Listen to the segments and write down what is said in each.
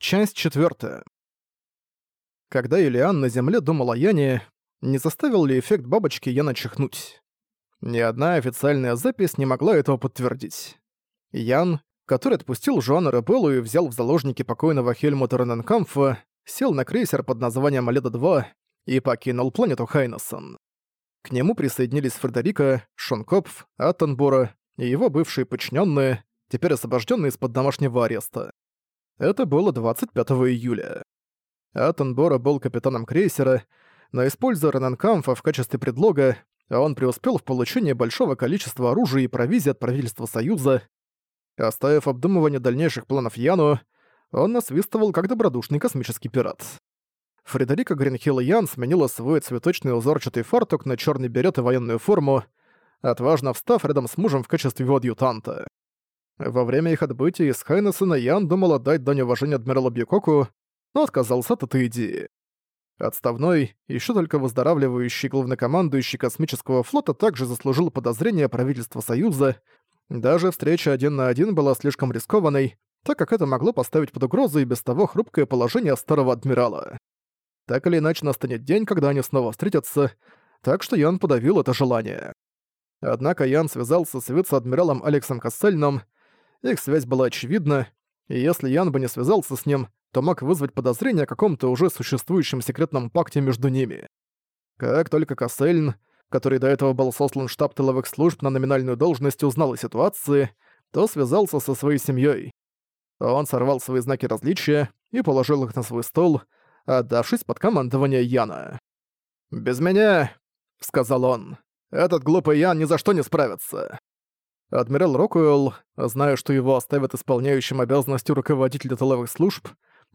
Часть четвертая. Когда Юлиан на земле думал о Яне, не заставил ли эффект бабочки Яна чихнуть? Ни одна официальная запись не могла этого подтвердить. Ян, который отпустил Жуана Ребеллу и взял в заложники покойного Хельмута Рененкамфа, сел на крейсер под названием Аледа-2 и покинул планету Хайнессон. К нему присоединились Фредерика, Шонкопф, Аттенбора и его бывшие подчиненные, теперь освобожденные из-под домашнего ареста. Это было 25 июля. Аттенбора был капитаном крейсера, но используя Ренанкамфа в качестве предлога, он преуспел в получении большого количества оружия и провизии от правительства Союза. Оставив обдумывание дальнейших планов Яну, он насвистывал как добродушный космический пират. Фредерика Гринхилл Ян сменила свой цветочный узорчатый фартук на черный берет и военную форму, отважно встав рядом с мужем в качестве его адъютанта. Во время их отбытия из Хайнессена Ян думал отдать дань уважения адмиралу Бьюкоку, но отказался от этой идеи. Отставной, еще только выздоравливающий главнокомандующий космического флота также заслужил подозрения правительства Союза. Даже встреча один на один была слишком рискованной, так как это могло поставить под угрозу и без того хрупкое положение старого адмирала. Так или иначе настанет день, когда они снова встретятся, так что Ян подавил это желание. Однако Ян связался с вице-адмиралом Алексом Кассельном, их связь была очевидна, и если Ян бы не связался с ним, то мог вызвать подозрение о каком-то уже существующем секретном пакте между ними. Как только Кассельн, который до этого был сослан штаб тыловых служб на номинальную должность, узнал о ситуации, то связался со своей семьей. Он сорвал свои знаки различия и положил их на свой стол, отдавшись под командование Яна. «Без меня», — сказал он, — «этот глупый Ян ни за что не справится». Адмирал Рокуэлл, зная, что его оставят исполняющим обязанности руководителя тыловых служб,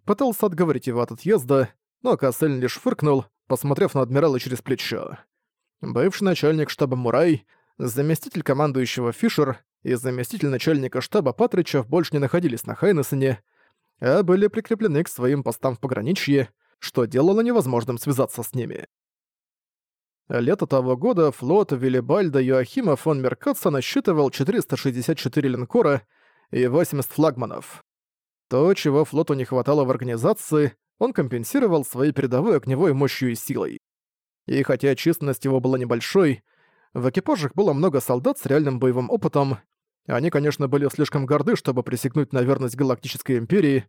пытался отговорить его от отъезда, но Кассель лишь фыркнул, посмотрев на адмирала через плечо. Бывший начальник штаба Мурай, заместитель командующего Фишер и заместитель начальника штаба Патричев больше не находились на Хайнессене, а были прикреплены к своим постам в пограничье, что делало невозможным связаться с ними. Лето того года флот Виллибальда Йоахима фон Меркатца насчитывал 464 линкора и 80 флагманов. То, чего флоту не хватало в организации, он компенсировал своей передовой огневой мощью и силой. И хотя численность его была небольшой, в экипажах было много солдат с реальным боевым опытом. Они, конечно, были слишком горды, чтобы присягнуть на верность Галактической Империи,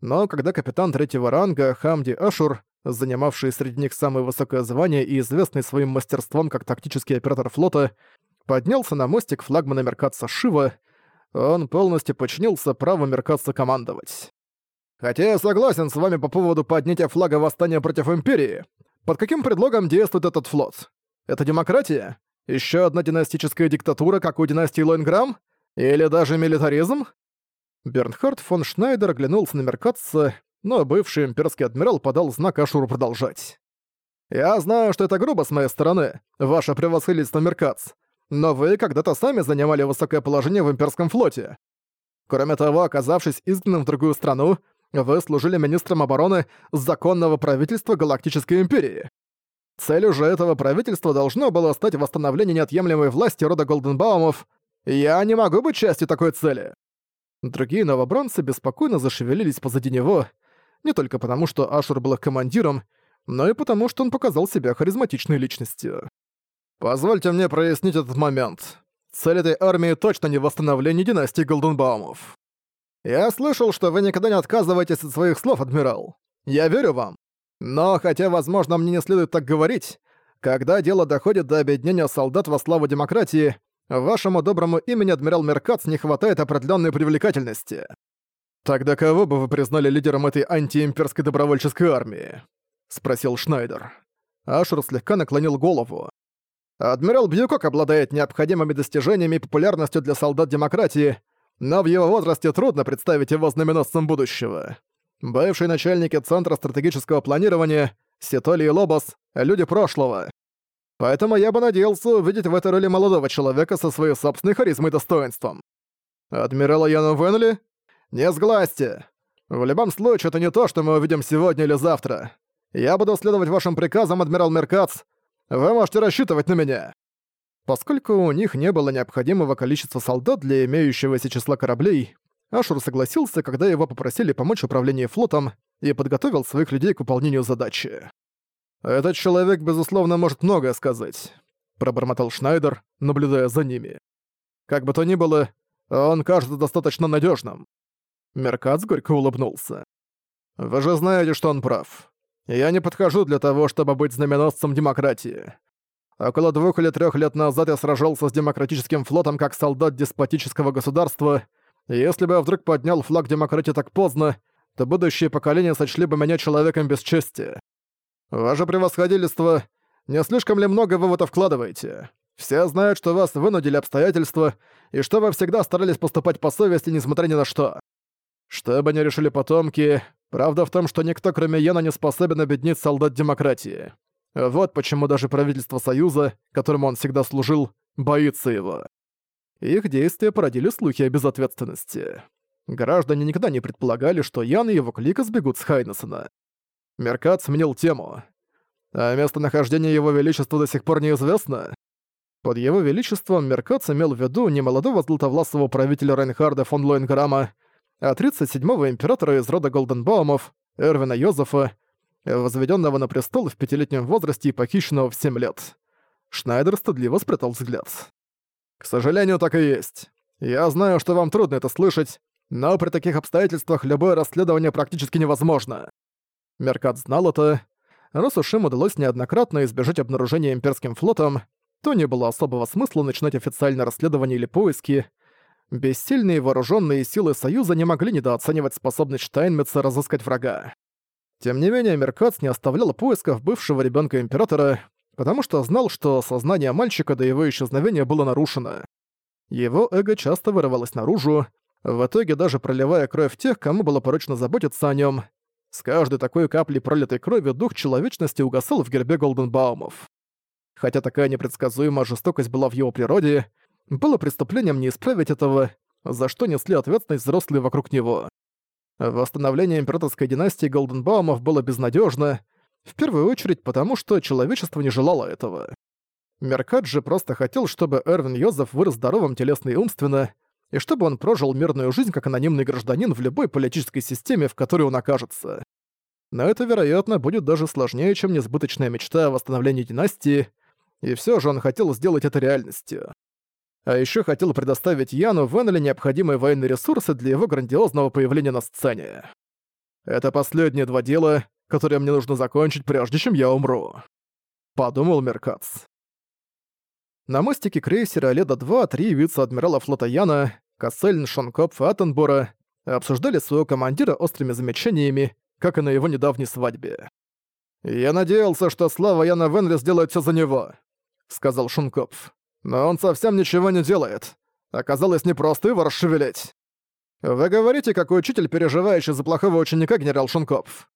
но когда капитан третьего ранга Хамди Ашур занимавший среди них самое высокое звание и известный своим мастерством как тактический оператор флота, поднялся на мостик флагмана Меркатца Шива, он полностью подчинился праву Меркатца командовать. «Хотя я согласен с вами по поводу поднятия флага восстания против Империи. Под каким предлогом действует этот флот? Это демократия? Еще одна династическая диктатура, как у династии Лоинграм? Или даже милитаризм?» Бернхард фон Шнайдер оглянулся на Меркатца но бывший имперский адмирал подал знак Ашуру продолжать. «Я знаю, что это грубо с моей стороны, ваше превосходительство Меркац, но вы когда-то сами занимали высокое положение в имперском флоте. Кроме того, оказавшись изгнанным в другую страну, вы служили министром обороны законного правительства Галактической Империи. Целью же этого правительства должно было стать восстановление неотъемлемой власти рода Голденбаумов. Я не могу быть частью такой цели». Другие новобранцы беспокойно зашевелились позади него, не только потому, что Ашур был их командиром, но и потому, что он показал себя харизматичной личностью. «Позвольте мне прояснить этот момент. Цель этой армии точно не восстановление династии Голденбаумов. Я слышал, что вы никогда не отказываетесь от своих слов, адмирал. Я верю вам. Но хотя, возможно, мне не следует так говорить, когда дело доходит до объединения солдат во славу демократии, вашему доброму имени адмирал Меркац не хватает определенной привлекательности. «Тогда кого бы вы признали лидером этой антиимперской добровольческой армии?» — спросил Шнайдер. Ашер слегка наклонил голову. «Адмирал Бьюкок обладает необходимыми достижениями и популярностью для солдат демократии, но в его возрасте трудно представить его знаменосцем будущего. Бывшие начальники Центра стратегического планирования, Ситоли и Лобос — люди прошлого. Поэтому я бы надеялся увидеть в этой роли молодого человека со своей собственной харизмой и достоинством. Адмирала Яна Венли «Не сглазьте! В любом случае, это не то, что мы увидим сегодня или завтра. Я буду следовать вашим приказам, адмирал Меркац. Вы можете рассчитывать на меня». Поскольку у них не было необходимого количества солдат для имеющегося числа кораблей, Ашур согласился, когда его попросили помочь управлению флотом и подготовил своих людей к выполнению задачи. «Этот человек, безусловно, может многое сказать», — пробормотал Шнайдер, наблюдая за ними. «Как бы то ни было, он кажется достаточно надежным. Меркац горько улыбнулся. «Вы же знаете, что он прав. Я не подхожу для того, чтобы быть знаменосцем демократии. Около двух или трех лет назад я сражался с демократическим флотом как солдат деспотического государства, и если бы я вдруг поднял флаг демократии так поздно, то будущие поколения сочли бы меня человеком без чести. Ваше превосходительство, не слишком ли много вы в это вкладываете? Все знают, что вас вынудили обстоятельства, и что вы всегда старались поступать по совести, несмотря ни на что. Что бы ни решили потомки, правда в том, что никто, кроме Яна, не способен объединить солдат демократии. Вот почему даже правительство Союза, которому он всегда служил, боится его. Их действия породили слухи о безответственности. Граждане никогда не предполагали, что Ян и его клика сбегут с Хайнессона. Меркат сменил тему. А местонахождение его величества до сих пор неизвестно. Под его величеством Меркац имел в виду немолодого златовласого правителя Рейнхарда фон Лоинграма, а 37-го императора из рода Голденбаумов, Эрвина Йозефа, возведенного на престол в пятилетнем возрасте и похищенного в 7 лет. Шнайдер стыдливо спрятал взгляд. «К сожалению, так и есть. Я знаю, что вам трудно это слышать, но при таких обстоятельствах любое расследование практически невозможно». Меркат знал это. Раз уж им удалось неоднократно избежать обнаружения имперским флотом, то не было особого смысла начинать официальное расследование или поиски. Бессильные вооруженные силы Союза не могли недооценивать способность Штайнмитца разыскать врага. Тем не менее, Меркац не оставлял поисков бывшего ребенка Императора, потому что знал, что сознание мальчика до его исчезновения было нарушено. Его эго часто вырывалось наружу, в итоге даже проливая кровь тех, кому было поручено заботиться о нем. С каждой такой каплей пролитой крови дух человечности угасал в гербе Голденбаумов. Хотя такая непредсказуемая жестокость была в его природе, было преступлением не исправить этого, за что несли ответственность взрослые вокруг него. Восстановление императорской династии Голденбаумов было безнадежно, в первую очередь потому, что человечество не желало этого. Меркат же просто хотел, чтобы Эрвин Йозеф вырос здоровым телесно и умственно, и чтобы он прожил мирную жизнь как анонимный гражданин в любой политической системе, в которой он окажется. Но это, вероятно, будет даже сложнее, чем несбыточная мечта о восстановлении династии, и все же он хотел сделать это реальностью. А еще хотел предоставить Яну Веннеле необходимые военные ресурсы для его грандиозного появления на сцене. Это последние два дела, которые мне нужно закончить, прежде чем я умру. Подумал Меркац. На мостике крейсера Леда-2 три вице-адмирала флота Яна, Кассельн, Шонкопф и Аттенбора обсуждали своего командира острыми замечаниями, как и на его недавней свадьбе. «Я надеялся, что слава Яна Венли сделает все за него», — сказал Шункопф. Но он совсем ничего не делает. Оказалось, непросто его расшевелить. Вы говорите, как учитель, переживающий за плохого ученика, генерал Шункопф.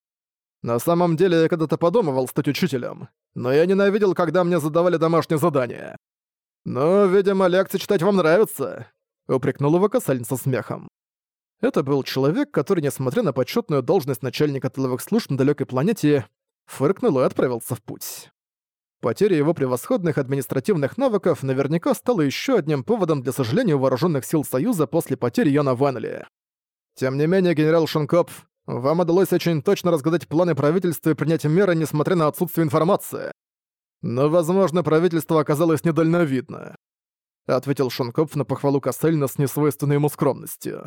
На самом деле, я когда-то подумывал стать учителем, но я ненавидел, когда мне задавали домашнее задание. «Ну, видимо, лекции читать вам нравится», — упрекнул его касальник со смехом. Это был человек, который, несмотря на почетную должность начальника тыловых служб на далекой планете, фыркнул и отправился в путь. Потеря его превосходных административных навыков наверняка стала еще одним поводом для сожаления вооруженных сил Союза после потери Яна Ванли. Тем не менее, генерал Шункопф, вам удалось очень точно разгадать планы правительства и принять меры, несмотря на отсутствие информации. Но, возможно, правительство оказалось недальновидно. Ответил Шункопф на похвалу Кассельна с несвойственной ему скромностью.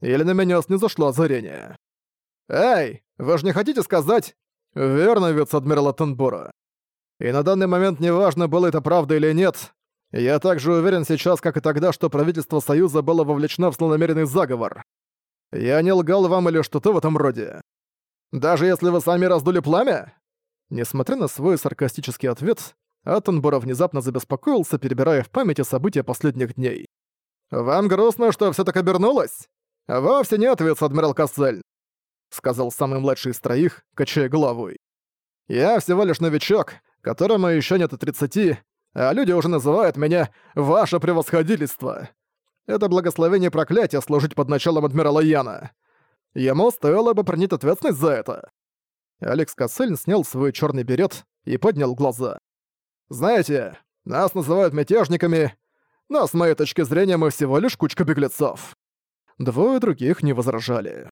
Или на меня снизошло озарение. «Эй, вы же не хотите сказать...» «Верно, вице-адмирал Аттенбора. И на данный момент неважно, было это правда или нет, я также уверен сейчас, как и тогда, что правительство Союза было вовлечено в злонамеренный заговор. Я не лгал вам или что-то в этом роде. Даже если вы сами раздули пламя? Несмотря на свой саркастический ответ, Аттенбора внезапно забеспокоился, перебирая в памяти события последних дней. «Вам грустно, что все так обернулось?» «Вовсе нет, вице-адмирал Кассель», — сказал самый младший из троих, качая головой. «Я всего лишь новичок, которому еще нет и 30, а люди уже называют меня «Ваше превосходительство». Это благословение проклятия служить под началом адмирала Яна. Ему стоило бы принять ответственность за это. Алекс Кассельн снял свой черный берет и поднял глаза. «Знаете, нас называют мятежниками, но с моей точки зрения мы всего лишь кучка беглецов. Двое других не возражали.